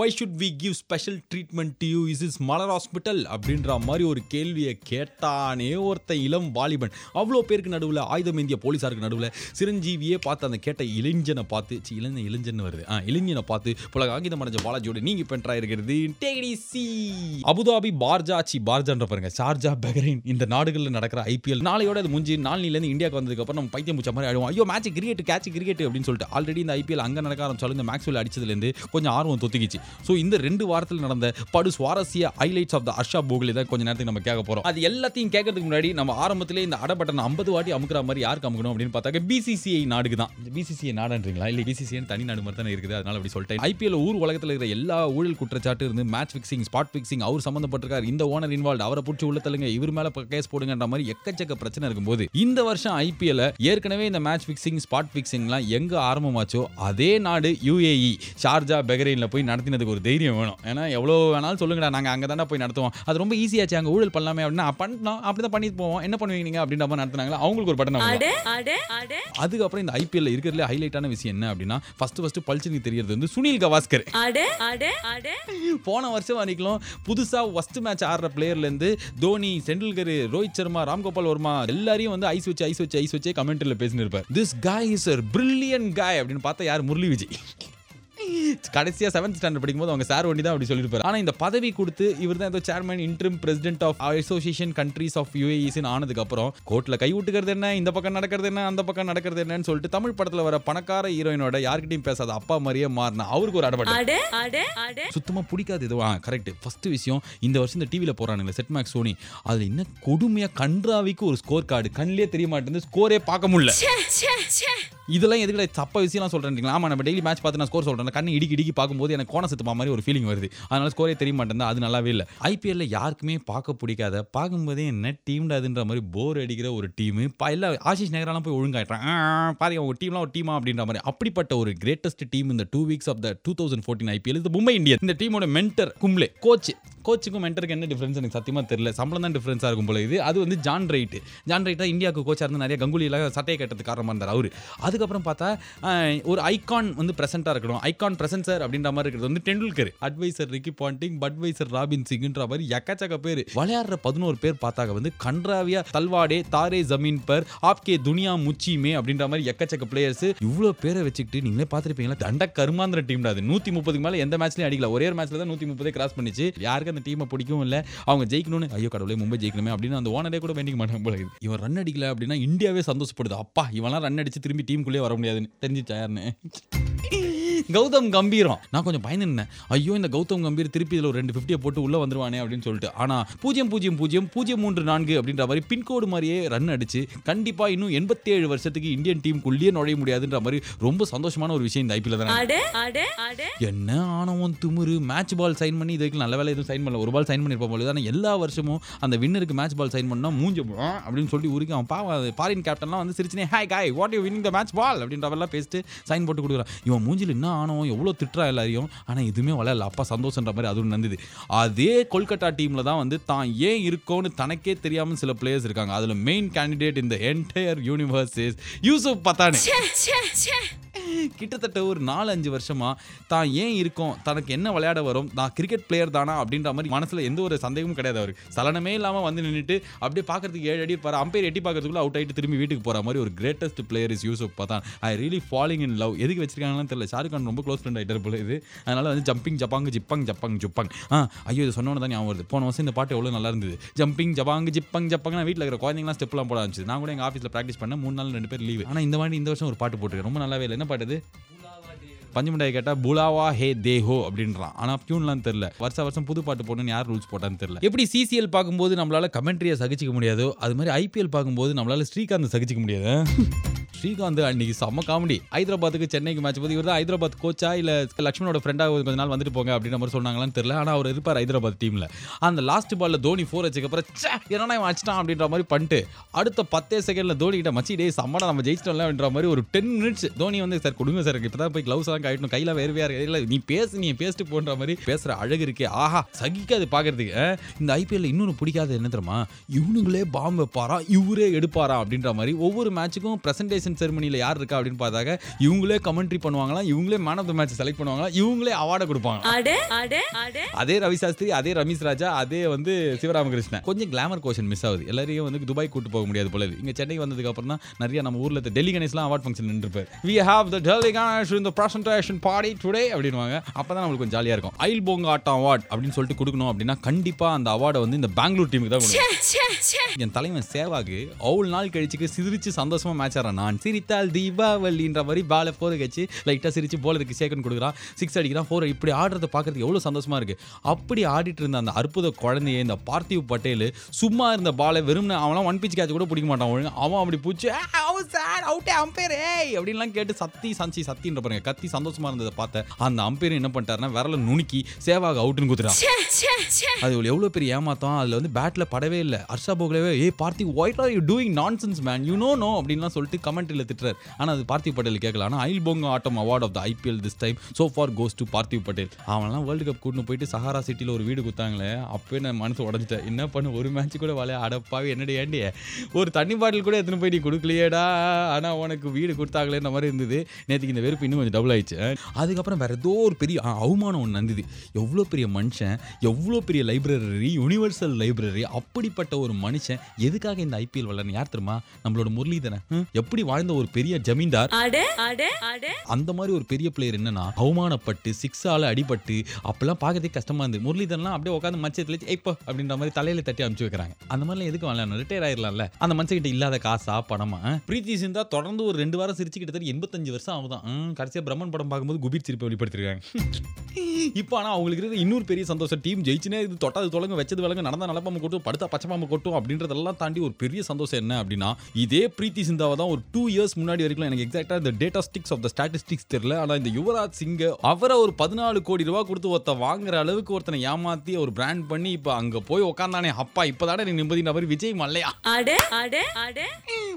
Why should we give special treatment to you is is Malar hospital அப்படின்ற மாதிரி ஒரு கேள்வியை கேட்டானே ஒருத்த இளம் வாலிபன். அவ்வளோ பேருக்கு நடுவில் ஆயுதம் இந்திய போலீஸாருக்கு நடுவில் சிரஞ்சீவியே பார்த்து அந்த கேட்ட இளைஞனை பார்த்து சி, இளைஞ இளைஞன் வருது. ஆ இளைஞனை பார்த்து புலக ஆங்கிதம் அடைஞ்ச பாலாஜியோட நீங்க பென்ட்ரா இருக்கிறது சி. அபுதாபி பார்ஜா சி பார்ஜான்ற பாருங்க. சார்ஜா பஹ்ரைன் இந்த நாடுகளில் நடக்கிற ஐபிஎல் நாளையோட அது முடிஞ்சு நாளிலேருந்து இந்தியாவுக்கு வந்ததுக்கு அப்புறம் நம்ம பைத்தியம் பூச்ச மாதிரி ஆயிடுவோம். ஐயோ மேட்ச் கிரிக்கெட் கேட்ச் கிரிக்கெட் அப்படின்னு சொல்லிட்டு ஆல்ரெடி இந்த ஐபிஎல் அங்கே நடக்க ஆரம்பிச்சாலும் இந்த மேக்ஸ்வெல் அடிச்சதுலேருந்து கொஞ்சம் ஆர்வம் தொத்துக்கிச்சு. ஸோ இந்த ரெண்டு வாரத்தில் நடந்த படு சுவாரஸ்ய highlights of the Harsha Bhogle தான் கொஞ்ச நேரத்துக்கு நம்ம கேட்க போறோம். அது எல்லாத்தையும் கேட்கறதுக்கு முன்னாடி நம்ம ஆரம்பத்திலே இந்த அடபட்டன் ஐம்பது வாட்டி அமுக்கிற மாதிரி யாருக்கு அமுக்கணும் அப்படின்னு பார்த்தாக்க பிசிசிஐ நாடுக்கு தான். பிசிசிஐ நாடுன்றீங்களா? இல்லை பிசிசிஐன்னு தனி நாடு மாதிரி தானே இருக்குது. அதனால அப்படி சொல்லிட்டேன். ஐபிஎல் ஊர் உலகத்தில் இருக்கிற எல்லா ஊழல் குற்றச்சாட்டு இருந்து மேட்ச் ஃபிக்ஸிங் ஸ்பாட் ஃபிக்ஸிங் அவர் சம்மந்தப்பட்டிருக்கார் இந்த ஓனர் இன்வால்வ் அவரை பிடிச்சி உள்ள தள்ளுங்க. இவர் மேல கேஸ் போடுங்கன்ற மாதிரி எக்கச்சக்க பிரச்சனை இருக்கும்போது இந்த வருஷம் ஐபிஎல் ஏற்கனவே இந்த மேட்ச் ஃபிக்சிங் ஸ்பாட் ஃபிக்ஸிங்லாம் எங்க ஆரம்பமாச்சோ அதே நாடு யூஏஇ ஷார்ஜா பெஹ்ரைன்ல போய் நடத்தினதுக்கு ஒரு தைரியம் வேணும். ஏன்னா எவ்வளோ வேணாலும் சொல்லுங்கடா நாங்க அங்கே தானே போய் நடத்துவோம். அது ரொம்ப ஈஸியாச்சு அங்கே ஊழல் பண்ணலாமே அப்படின்னா பண்ணோம் அப்படி தான் பண்ணிட்டு போவோம். என்ன பண்ணுவீங்க நீங்க? அப்படின்ற மாதிரி நடத்துனாங்களா? அவங்களுக்கு ஒரு பட்டன் அதுக்கப்புறம் இந்த ஐபிஎல்ல இருக்கிறதுல ஹைலைட்டான விஷயம் என்ன அப்படின்னா ஃபர்ஸ்ட் ஃபர்ஸ்ட் பல்ச்சனி தெரியறது வந்து சுனில் கவாஸ்கர். போன வருஷம் வரைக்கும் புதுசா ஃபர்ஸ்ட் மேட்ச் ஆடுற பிளேயர்ல இருந்து தோனி செண்டுல்கர் ரோஹித் சர்மா ராம்கோபால் வர்மா எல்லாரையும் வந்து ஐஸ் வச்சு ஐஸ் வச்சு ஐஸ் வச்சே கமெண்ட்ல பேசினிருப்பார் this guy is brilliant guy அப்படின்னு பார்த்தா யார்? முரளி விஜய். கடைசியா செவன்த் ஸ்டாண்டர்ட் படிக்கும்போது அவங்க சார் ஒண்டி தான் அப்படி சொல்லியிருப்பாரு ஆனா இந்த பதவி கொடுத்து இவர் தான் ஏதோ chairman interim president of association countries of யூஏஇஸ்னு ஆனதுக்கு அப்புறம் கோர்ட்ல கை விட்டுக்கிறது என்ன? இந்த பக்கம் நடக்கிறது என்ன? அந்த பக்கம் நடக்கிறது என்னன்னு சொல்லிட்டு தமிழ் படத்துல வர பணக்கார ஹீரோயினோட யார்கிட்டயும் பேசாத அப்பா மாதிரியே மாறின. அவருக்கு ஒரு அடப்பட்ட அட அட அட. சுத்தமா பிடிக்காது இது. கரெக்ட் ஃபர்ஸ்ட் விஷயம் இந்த வருஷம் இந்த டிவியில் போறானுங்க செட் மேக்ஸ் சோனி. அதுல என்ன கொடுமையா கன்றாவிக்கு ஒரு ஸ்கோர் கார்டு கண்ணிலே தெரிய மாட்டேங்குது. ஸ்கோரே பார்க்க முடியல. இதெல்லாம் எதுக்கு தப்ப விஷயம் சொல்றேன் ஆமா நம்ம டெய்லி மேட்ச் பார்த்து நான் ஸ்கோர் சொல்றேன் கண்ணை இடிக்கி இடிக்கி பார்க்கும்போது எனக்கு கோண செத்துப்பா மாதிரி ஒரு ஃபீலிங் வருது. அதனால ஸ்கோரே தெரிய மாட்டேன் அது நல்லாவே இல்லை. ஐபிஎல்ல யாருக்குமே பார்க்க பிடிக்காத பார்க்கும்போதே என்ன டீம்டா அதுன்ற மாதிரி போர் அடிக்கிற ஒரு டீம் இல்லை ஆஷிஷ் நகரெல்லாம் போய் ஒழுங்காயிட்டான் பாருங்க ஒரு டீம்லாம் ஒரு டீமா அப்படின்ற மாதிரி. அப்படிப்பட்ட ஒரு கிரேட்டஸ்ட் டீம் இந்த two weeks of the two thousand fourteen IPL இது மும்பை இந்தியன். இந்த டீமோட மென்டர் கும்ளே கோச் கோச்சுக்கும் மென்டருக்கு என்ன டிஃபரன்ஸ் எனக்கு சத்தியமாக தெரியல. சம்பளம் தான் டிஃபரன்ஸாக இருக்கும் போல இது. அது வந்து ஜான் ரைட்டு ஜான் ரைட்டாக இந்தியாவுக்கு கோச்சாக இருந்து நிறைய கங்குலியில் சட்டையை கட்டுறதுக்கு காரணமாக இருந்தார் அவர். அதுக்கப்புறம் பார்த்தா ஒரு ஐகான் வந்து ப்ரெசென்ட்டாக இருக்கணும். ஐகான் ப்ரெசன்சர் அப்படின்ற மாதிரி இருக்கிறது. வந்து Tendulkar. Adviser Ricky Ponting Budweiser Robin சிங்ன்ற மாதிரி எக்கச்சக்க பேர். விளையாடுற பதினோரு பேர் பார்த்தாக்க வந்து கன்றாவியா தல்வாடே தாரே ஜமீன் பர் ஆப்கே துனியா முச்சிமே அப்படின்ற மாதிரி எக்கச்சக்க பிளேயர்ஸ் இவ்வளோ பேரை வச்சுக்கிட்டு நீங்களே பார்த்துருப்பீங்களா? தண்ட கருமாந்திர டீம் அது. நூற்றி முப்பதுக்கு மேலே எந்த மேட்ச்லையும் அடிக்கல. ஒரே ஒரு மேட்ச்ல தான் நூற்றி முப்பதே கிராஸ் பண்ணிச்சு. யாருக்கு அந்த டீமை பிடிக்கும் இல்லை. அவங்க ஜெயிக்கணும்னு ஐயோ கடவுளே மும்பை ஜெயிக்கணுமே அப்படின்னு அந்த ஓனரே கூட வேண்டிக்க மாட்டாங்க போல இவன் ரன் அடிக்கல அப்படின்னா இந்தியாவே சந்தோஷப்படுது. அப்பா இவன்லாம் ரன் அடிச்சு திரும்பி டீமுக்குள்ளே வர முடியாதுன்னு. தெரிஞ்சிச்சா யாருன்னு? கௌதம் கம்பீரம். நான் கொஞ்சம் பயந்து நின்னேன் ஐயோ இந்த கௌதம் கம்பீர் திருப்பி இதில் ஒரு ரெண்டு ஃபிஃப்டியை போட்டு உள்ள வந்துருவானே அப்படின்னு சொல்லிட்டு. ஆனால் பூஜ்ஜியம் பூஜ்ஜியம் பூஜ்ஜியம் பூஜ்ஜியம் மூன்று நான்கு அப்படின்ற மாதிரி பின்கோடு மாதிரியே ரன் அடிச்சு கண்டிப்பாக இன்னும் எண்பத்தேழு வருஷத்துக்கு இந்தியன் டீமுக்குள்ளேயே நுழைய முடியாதுன்ற மாதிரி ரொம்ப சந்தோஷமான ஒரு விஷயம் இந்த ஐபிஎல் தான்? என்ன ஆனவன் துமுறு மேட்ச் பால் சைன் பண்ணி இது வரைக்கும் நல்ல வேலை எதுவும் சைன் பண்ணல. ஒரு பால் சைன் பண்ணிருப்போம் பொழுது ஆனால் எல்லா வருஷமும் அந்த வின்னருக்கு மேட்ச் பால் சைன் பண்ணா மூஞ்ச அப்படின்னு சொல்லி உருக்கி அவன் பாவம் ஃபாரின் கேப்டன்லாம் வந்து சிரிச்சுனே hi guy what you winning the match ball அப்படின்றவெல்லாம் பேசிட்டு சைன் போட்டு கொடுக்குறான். இவன் மூஞ்சில் என்ன ஆனவன் எவ்வளோ திட்டுறா எல்லாரையும்? ஆனால் எதுவுமே விளையாடல அப்பா சந்தோஷன்ற மாதிரி அதுவும் நடந்தது அதே கொல்கட்டா டீமில் தான் வந்து தான் ஏன் இருக்கோன்னு தனக்கே தெரியாமல் சில பிளேயர்ஸ் இருக்காங்க. அதில் மெயின் கேண்டிடேட் இந்த என்டையர் யூனிவர்ஸ் இஸ் யூசுப் பத்தானே கிட்டத்தட்ட ஒரு நாலு அஞ்சு வருஷமா தான் ஏன் இருக்கோம்? தனக்கு என்ன விளையாட வரும்? நான் கிரிக்கெட் பிளேயர் தானா? அப்படின்ற மாதிரி மனசுல எந்த ஒரு சந்தேகமும் கிடையாது அவருக்கு. சலனமே இல்லாமல் வந்து நின்றுட்டு அப்படியே பார்க்கறதுக்கு ஏழு அடி இருப்பார். அம்பையர் எட்டி பார்க்கறதுக்குள்ள அவுட் ஆகிட்டு திரும்பி வீட்டுக்கு போற மாதிரி ஒரு கிரேட்டஸ்ட் பிளேயர் இஸ் யூசுப் பார்த்தா I really falling in love எதுக்கு வச்சிருக்காங்கன்னு தெரியல. ஷாருக் கான் ரொம்ப க்ளோஸ் ஃப்ரெண்ட் ஆயிட்டார் போல இது. அதனால வந்து ஜம்பிங் ஜப்பாங் ஜிப்பங் ஜப்பங் ஜுப்பங் ஆ ஐயோ இது சொன்னோன்னு தான் ஞாபகம் வருது. போன வருஷம் இந்த பாட்டு எவ்வளோ நல்லா இருந்தது. ஜம்பிங் ஜபாங் ஜிப்பங் ஜப்பங் நான் வீட்டில் இருக்கிற குழந்தைங்களாம் ஸ்டெப்லாம் போட ஆரம்பிச்சு நான் கூட எங்கள் ஆஃபீஸில் ப்ராக்டிஸ் பண்ணேன். மூணு நாள் ரெண்டு பேர் லீவ் ஆனால் இந்த மாதிரி இந்த வருஷம் ஒரு பாட்டு போட்டுருக்கேன். ரொம்ப நல்லாவே இல்லை. பாட்டு இது பஞ்சமுண்டாய் கேட்டால் புலாவா ஹே தேஹோ அப்படின்றான். ஆனால் டியூன்லாம் தெரில வருஷ வருஷம் புது பாட்டு போடணும்னு யார் ரூல்ஸ் போட்டான்னு தெரியல. எப்படி சிசிஎல் பார்க்கும்போது நம்மளால கமெண்ட்ரியை சகிச்சிக்க முடியாதோ அது மாதிரி ஐபிஎல் பார்க்கும்போது நம்மளால ஸ்ரீகாந்த் சகிச்சிக்க முடியாது ஸ்ரீகாந்த் அன்னைக்கு செம்ம காமெடி ஹைதராபாத்துக்கு சென்னைக்கு மேட்ச் போது இவர் தான் ஹைதராபாத் கோச்சா இல்ல லக்ஷ்மணோட ஃப்ரெண்டாக கொஞ்ச நாள் வந்துட்டு போங்க அப்படின்ற மாதிரி சொன்னாங்களான்னு தெரியல. ஆனால் அவர் இருப்பார் ஹைதராபாத் டீமில் அந்த லாஸ்ட் பால்ல தோனி ஃபோர் வச்சதுக்கப்புறம் அப்புறம் என்னன்னா இவன் அடிச்சிட்டான்? அப்படின்ற மாதிரி பண்ணிட்டு அடுத்த பத்தே செகண்ட்ல தோனி கிட்ட மச்சி டே சம்மடா நம்ம ஜெயிச்சிட்டோம்ல அப்படின்ற மாதிரி ஒரு டென் மினிட்ஸ் தோனி வந்து சார் கொடுங்க சார் இப்போ தான் போய் க்ளவுஸ் எல்லாம் கழட்டணும் கையில் வேறு இருக்கு இல்லை நீ பேசு நீ பேசிட்டு போன்ற மாதிரி பேசுகிற அழகு இருக்கே. ஆஹா சகிக்காது பார்க்கறதுக்கு இந்த ஐபிஎல்ல இன்னொன்று பிடிக்காது என்ன தெரியுமா? இவனுங்களே பாம்பு வைப்பாரா? இவரே எடுப்பாரா? அப்படின்ற மாதிரி ஒவ்வொரு மேட்சுக்கும் பிரசன்டேஷன் செரமனியில் யார் இருக்கா அப்படின்னு பார்த்தாக்க இவங்களே கமெண்ட்ரி பண்ணுவாங்களாம் இவங்களே man of the match select பண்ணுவாங்க இவங்களே அவார்டை கொடுப்பாங்க அதே ரவி சாஸ்திரி அதே ரமேஷ் ராஜா அதே வந்து சிவராமகிருஷ்ணன். கொஞ்சம் கிளாமர் கோஷன் மிஸ் ஆகுது. எல்லாரையும் வந்து துபாய் கூட்டு போக முடியாது போல இங்க சென்னை வந்ததுக்கு அப்புறம் தான் நிறைய நம்ம ஊர்ல இருக்க டெல்லி கணேஷ்லாம் award function நின்றுப்பார். We have the Delhi Ganesh இந்த பிரசன்டேஷன் பார்ட்டி டுடே அப்படின்வாங்க அப்பதான் நம்மளுக்கு கொஞ்சம் ஜாலியா இருக்கும். ஐல் போங்க ஆட்டம் அவார்ட் அப்படின்னு சொல்லிட்டு கொடுக்கணும் அப்படின்னா கண்டிப்பா அந்த அவார்டை வந்து இந்த பெங்களூர் டீமுக்கு தான் கொடுக்கணும். என் தலைவன் சேவாக்கு அவ்வளோ நாள் கழிச்சுக்கு சிரிச்சு சந்தோஷமா மேட்ச் ஆடுறான் நான். சிரித்தால் தீபாவளின்ற மாதிரி பால ஃபோர் கட்சி லைட்டாக சிரித்து போலதுக்கு சேகன் கொடுக்குறான். சிக்ஸ் அடிக்கிறான் ஃபோர் இப்படி ஆடுறத பார்க்கறதுக்கு எவ்வளோ சந்தோஷமா இருக்கு. அப்படி ஆடிட்டு இருந்த அந்த அற்புத குழந்தைய இந்த பார்த்திவ் பட்டேல் சும்மா இருந்த பாலை வெறும் அவன்லாம் ஒன் பிச் கேட்ச் கூட பிடிக்க மாட்டான். அவன் அப்படி பிடிச்சி அவன் சார் அவுட்டே அம்பேர் ஏய் அப்படின்லாம் கேட்டு சத்தி சஞ்சி சத்தின்ற பாருங்க கத்தி சந்தோஷமா இருந்ததை பார்த்தேன் அந்த அம்பேர் என்ன பண்ணிட்டாருன்னா விரல நுணுக்கி சேவாக அவுட்டுன்னு குத்துறான் அது எவ்வளோ பெரிய ஏமாத்தம். அதில் வந்து பேட்டில் படவே இல்லை. ஹர்ஷா போகலவே ஏ Parthiv what are you doing nonsense man you know no அப்படின்லாம் சொல்லிட்டு கமெண்ட்ரியில் திட்டுறாரு. ஆனால் அது பார்த்திவ் பட்டேல் கேட்கல. ஆனால் ஐல் போங்க ஆட்டம் award of the IPL this time so far goes to Parthiv Patel. அவன்லாம் வேர்ல்டு கப் கூட்டின்னு போயிட்டு சஹாரா சிட்டியில் ஒரு வீடு கொடுத்தாங்களே அப்பவே நான் மனசு உடஞ்சிட்டேன். என்ன பண்ண ஒரு மேட்ச் கூட வளைய அடப்பாவி என்னடி ஏண்டி? ஒரு தண்ணி பாட்டில் கூட எடுத்துன்னு போய் நீ கொடுக்கலையேடா? ஆனால் உனக்கு வீடு கொடுத்தாங்களேன்ற மாதிரி இருந்தது. நேற்றுக்கு இந்த வெறுப்பு இன்னும் கொஞ்சம் டபுள் ஆயிடுச்சு. அதுக்கப்புறம் வேற ஏதோ ஒரு பெரிய அவமானம் ஒன்று நடந்தது. எவ்வளோ பெரிய மனுஷன் எவ்வளோ பெரிய லைப்ரரி யூனிவர்சல் லைப்ரரி அப்படிப்பட்ட ஒரு மனுஷன் எதுக்காக இந்த ஐபிஎல் விளையாடுன்னு யார் தெரியுமா? நம்மளோட முரளிதரன். எப்படி வாழ்ந்த ஒரு பெரிய ஜமீன்தார். அந்த மாதிரி ஒரு பெரிய பிளேயர் என்னன்னா அவமானப்பட்டு சிக்ஸால அடிபட்டு அப்பெல்லாம் பார்க்கறதே கஷ்டமா இருந்து முரளிதரன்லாம் அப்படியே உட்காந்து மச்சத்தில் இப்போ அப்படின்ற மாதிரி தலையில தட்டி அனுப்பிச்சு வைக்கிறாங்க. அந்த மாதிரிலாம் எதுக்கு விளையாடணும் ரிட்டையர் ஆயிடலாம்ல அந்த மனுஷங்கிட்ட இல்லாத காசா பணமா? பிரீத்தி சிந்தா தொடர்ந்து ஒரு ரெண்டு வாரம் சிரிச்சு கிட்டத்தட்ட எண்பத்தஞ்சு வருஷம் ஆகுதான். ம், கடைசியா பிரம்மன் படம் பார்க்கும்போது குபீர் சிரிப்பை வெளிப்படுத்திருக்காங்க. இப்போ ஆனால் அவங்களுக்கு இருக்கிற இன்னொரு பெரிய சந்தோஷம். டீம் ஜெயிச்சுனே இது தொட்டாது தொலங்க வச்சது விலங்க நடந்தா நலப்பாம்பு கொட்டும் படுத்தா பச்சைப்பாம்பு கொட்டும் அப்படின்றதெல்லாம் தாண்டி ஒரு பெரிய சந்தோஷம் என்ன அப்படின்னா இதே பிரீத்தி சிந்தாவை தான் ஒரு டூ இயர்ஸ் முன்னாடி வரைக்கும் எனக்கு எக்ஸாக்டாக இந்த data sticks of the statistics தெரியல. ஆனால் இந்த யுவராஜ் சிங்கை அவரை ஒரு பதினாலு கோடி ரூபா கொடுத்து ஒருத்த வாங்குற அளவுக்கு ஒருத்தனை ஏமாத்தி ஒரு பிராண்ட் பண்ணி இப்போ அங்கே போய் உட்காந்தானே அப்பா இப்போதானே எனக்கு நிம்மதின்ற மாதிரி விஜய் மல்லையா?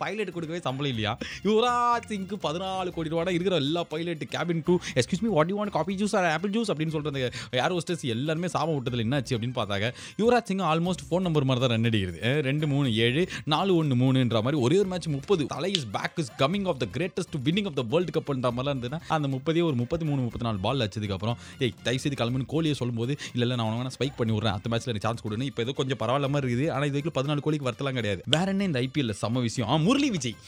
பைலட் கொடுக்கவே சம்பளம் இல்லையா? யுவராஜ் சிங்க்கு பதினாலு கோடி ரூபா இருக்கிற எல்லா pilot cabin to excuse me what you want coffee juice or apple juice அப்படின்னு சொல்றது ஏர் ஹோஸ்டர்ஸ் எல்லாருமே சாபம் விட்டதில் என்னாச்சு அப்படின்னு பார்த்தாங்க. Yuvraj Singh almost phone number மாதிரி தான் ரன் அடிக்கிறது. ரெண்டு மூணு ஏழு நாலு ஒன்று மூணுன்ற மாதிரி ஒரே ஒரு மேட்ச் முப்பது. தலை is back is coming of the greatest winning of the world கப்ன்ற மாதிரிலாம் இருந்ததுன்னா அந்த முப்பதே ஒரு முப்பத்தி மூணு முப்பத்தி நாலு பால் அச்சதுக்கப்புறம் ஏய் தயவு செய்து கிளம்புன்னு கோலியை சொல்லும்போது இல்லை இல்லை நான் உனக்கு ஸ்பைக் பண்ணி விட்றேன். அந்த மேட்ச்ல சான்ஸ் கொடுன்னு. இப்போ ஏதோ கொஞ்சம் பரவாயில்ல மாதிரி இருக்குது. ஆனால் இது வரைக்கும் பதினாலு கோழிக்கு வரத்தெல்லாம் கிடையாது. வேற என்ன இந்த ஐபிஎல்ல சம விஷயம்? முரளி விஜய்.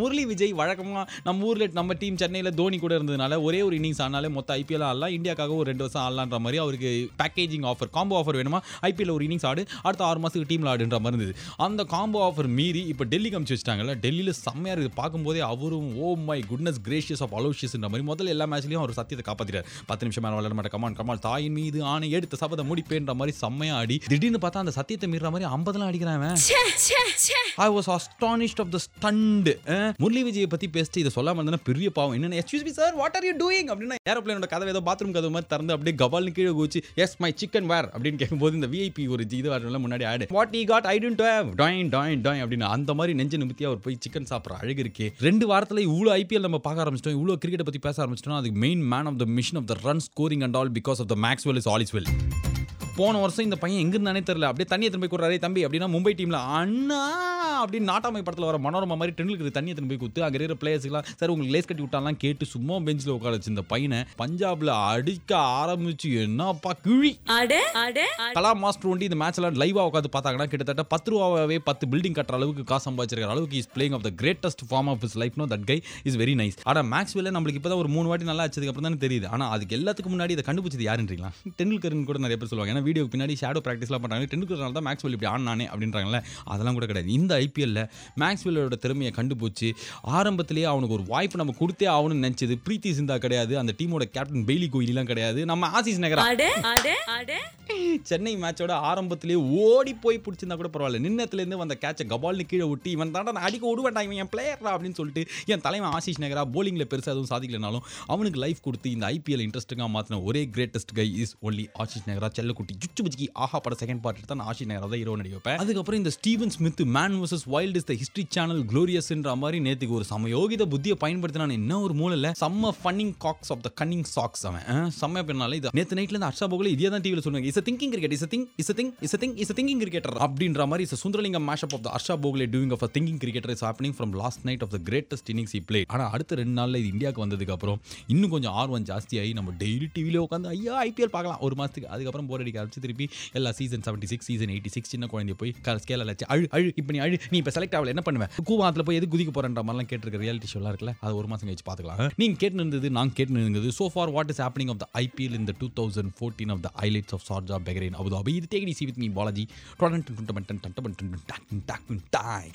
முரளி விஜய் வழக்கமாக நம்ம ஊரில் நம்ம டீம் சென்னையில் தோனி கூட இருந்ததுனால ஒரே ஒரு இன்னிங்ஸ் ஆனாலே மொத்த ஐபிஎல் ஆடலாம். இந்தியாக்காக ஒரு ரெண்டு வருஷம் ஆடலான்ற மாதிரி அவருக்கு பேக்கேஜிங் ஆஃபர் காம்போ ஆஃபர் வேணுமா? ஐபிஎல் ஒரு இன்னிங்ஸ் ஆடு அடுத்த ஆறு மாதத்துக்கு டீமில் ஆடுன்ற மாதிரி இருந்தது. அந்த காம்போ ஆஃபர் மீறி இப்போ டெல்லிக்கு அமுச்சு வச்சிட்டாங்கல்ல டெல்லியில் செம்மையாக இருக்குது. பார்க்கும்போதே அவரும் oh my goodness gracious of அலோஷியஸ்ன்ற மாதிரி முதல்ல எல்லா மேட்ச்லையும் அவர் சத்தியத்தை காப்பாற்றிட்டார் பத்து நிமிஷம் மேலே விளையாட மாட்டேன். கமான் கமால் தாயின் மீது ஆணை எடுத்த சபதம் முடிப்பேன்ற மாதிரி செம்மையாக ஆடி திடீர்னு பார்த்தா அந்த சத்தியத்தை மீற மாதிரி ஐம்பதுலாம் அடிக்கிறான் I was astonished of the stunt Murali விஜயை பத்தி பேசிட்டு இதை சொல்லாம இருந்தா பெரிய பாவம். என்ன excuse me sir what are you doing அப்படின்னா ஏரோப்ளேனோட கதவை ஏதோ பாத்ரூம் கதவு மாதிரி திறந்து அப்படியே கபால்னு கீழே குச்சி எஸ் மை சிக்கன் வேர் அப்படின்னு கேட்கும்போது இந்த விஐபி ஒரு இது வரல முன்னாடி ஆடு what he got I don't have டாயின் டாயின் டாயின் அப்படின்னு அந்த மாதிரி நெஞ்சு நிமித்தி அவர் போய் சிக்கன் சாப்பிட்ற அழகு இருக்கே. ரெண்டு வாரத்துல இவ்வளோ ஐபிஎல் நம்ம பார்க்க ஆரம்பிச்சிட்டோம். இவ்வளோ கிரிக்கெட்டை பத்தி பேச ஆரம்பிச்சிட்டோம். அதுக்கு main man of the mission of the run scoring and all because of the Maxwell is all is well போன வருஷம் இந்த பையன் எங்கிருந்தானே தெரியல. அப்படியே தண்ணியை திரும்பி கொடுறாரே தம்பி அப்படின்னா மும்பை டீம்ல அண்ணா அப்படின்னு நாட்டாமை படத்தில் வர மனோரமா மாதிரி டெண்டுல்கர் தண்ணியை திரும்பி குத்து அங்கே இருக்கிற பிளேயர்ஸ்க்குலாம் சார் உங்களுக்கு லேஸ் கட்டி விட்டாலாம் கேட்டு சும்மா பெஞ்சில் உட்கார வச்சு இந்த பையனை பஞ்சாப்ல அடிக்க ஆரம்பிச்சு என்னப்பா கிழி? கலா மாஸ்டர் ஒண்டி இந்த மேட்ச் எல்லாம் லைவா உட்காந்து பார்த்தாங்கன்னா கிட்டத்தட்ட பத்து ரூபாவே பத்து பில்டிங் கட்டுற அளவுக்கு காசு சம்பாதிச்சிருக்கிற அளவுக்கு is playing of the greatest form of is life no that guy is very nice ஆனால் மேக்ஸ்வெல்ல நம்மளுக்கு இப்போ ஒரு மூணு வாட்டி நல்லா வச்சதுக்கு அப்புறம் தானே தெரியுது. ஆனால் அதுக்கு எல்லாத்துக்கும் முன்னாடி இதை கண்டுபிடிச்சது யாருன்றீங்களா? டெண்டுல்கர்னு கூட நிறைய பேர் சொல்லுவாங்க. ஏன்னா வீடியோக்கு பின்னாடி ஷேடோ ப்ராக்டிஸ்லாம் பண்ணுறாங்க டெண்டுல்கர்னால தான் மேக்ஸ்வெல் இப்படி ஆனானே அப்படின்றாங்களே அதெல்லாம் கூட கிடையாது. இந்த ஐபிஎல்ல மேக்ஸ்வெல்லோட திறமையை கண்டுபிடிச்சி ஆரம்பத்திலேயே அவனுக்கு ஒரு வாய்ப்பு நம்ம கொடுத்தே ஆகணும்னு நினைச்சது. பிரீத்தி சிந்தா கிடையாது. அந்த டீமோட கேப்டன் பெய்லி கோயிலாம் கிடையாது. நம்ம ஆசிஸ் நகரா. சென்னை மேட்சோட ஆரம்பத்திலேயே ஓடி போய் பிடிச்சிருந்தா கூட பரவாயில்ல. நின்னத்துலேருந்து வந்த கேட்சை கபால்னு கீழே விட்டு இவன் தாண்டா நான் அடிக்க விடுவேன்டா இவன் என் பிளேயர்டா அப்படின்னு சொல்லிட்டு என் தலைவன் ஆஷிஷ் நகரா போலிங்கில் பெருசாக எதுவும் சாதிக்கலனாலும் அவனுக்கு லைஃப் கொடுத்து இந்த ஐபிஎல் இன்ட்ரெஸ்டிங்காக மாற்றின ஒரே greatest guy is only Ashish Nehra. செல்லக்குட்டி ஜுச்சு பிச்சுக்கி ஆஹா பட செகண்ட் பார்ட் தான் ஆஷிஷ் நகரா தான் ஹீரோ நடிக்க வைப்பேன். அதுக்கப்புறம் இந்த Steven Smith man versus wild is the history channel குளோரியஸ்ன்ற மாதிரி நேத்துக்கு ஒரு சமயோகித புத்தியை பயன்படுத்தினான். என்ன ஒரு மூலையில்? சம்ம செம்ம funning cox of the cunning socks அவன் செம்ம பண்ணால இது நேத்து நைட்ல இருந்து ஹர்ஷா போகல இதே தான் டிவியில் சொல்லுவாங்க. Is thinking cricket is thing is thing is thing is thinking cricketer அப்படின்ற மாதிரி is Sundaralingam mashup of the Harsha Bhogle doing of thinking cricketer is happening from last night of the greatest innings he play ஆனா அடுத்த ரெண்டு நாள்ல இது இந்தியாவுக்கு வந்ததுக்கு அப்புறம் இன்னும் கொஞ்சம் ஆர்வம் ஜாஸ்தியாகி நம்ம டெய்லி டிவியில் உட்காந்து ஐயா ஐபிஎல் பார்க்கலாம். ஒரு மாதத்துக்கு அதுக்கப்புறம் போர் அடிக்க ஆரம்பிச்சு திருப்பி எல்லா season seventy six season eighty six சின்ன குழந்தை போய் ஸ்கேலில் வச்சு அழு அழு இப்போ நீ அழு. நீ இப்போ செலக்ட் ஆகல என்ன பண்ணுவேன் கூவாத்தில் போய் எது குதிக்க போறன்ற மாதிரிலாம் கேட்டிருக்க ரியாலிட்டி ஷோலாம் இருக்குல்ல அது ஒரு மாதம் கழிச்சு பார்த்துக்கலாம். நீங்கள் கேட்டு இருந்தது நாங்கள் கேட்டு இருந்தது so far what is happening of the IPL இந்த two thousand fourteen of the highlights of Sharjah Bahrain Abu Dhabi இது தேடி see with me Balaji. Toy